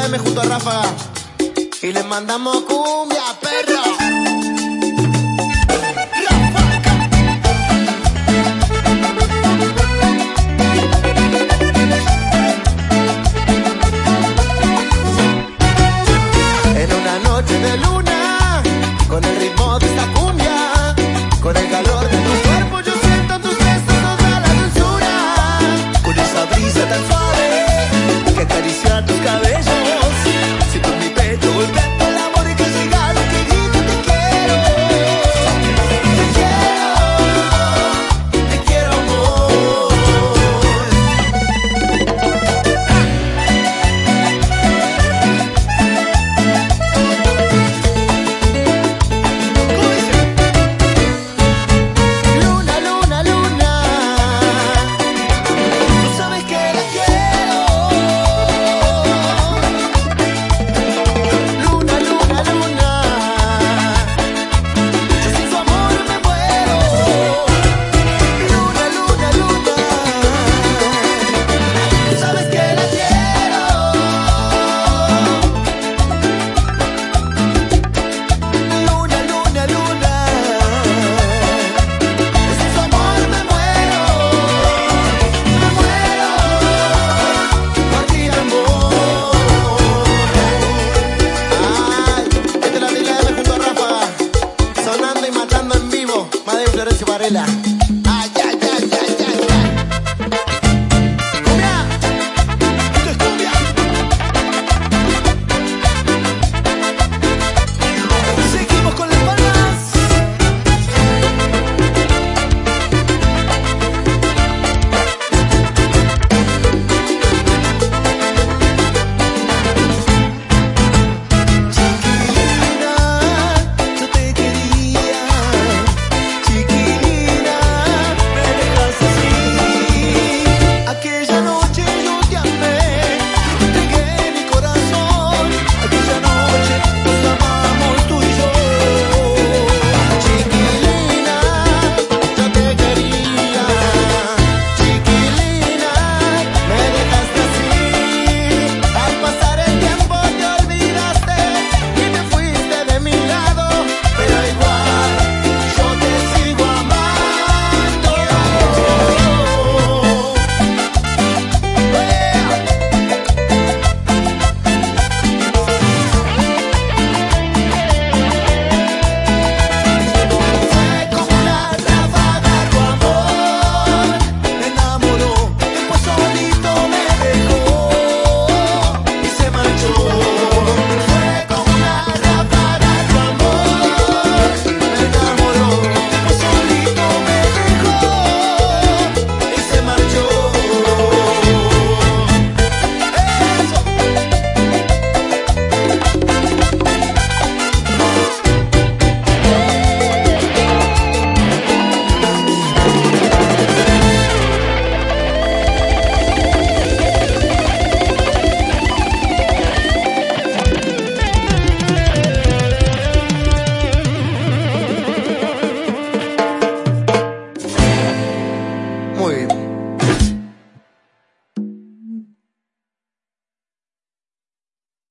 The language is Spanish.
FM junto a Ráfaga. Y le mandamos cumbia, perro.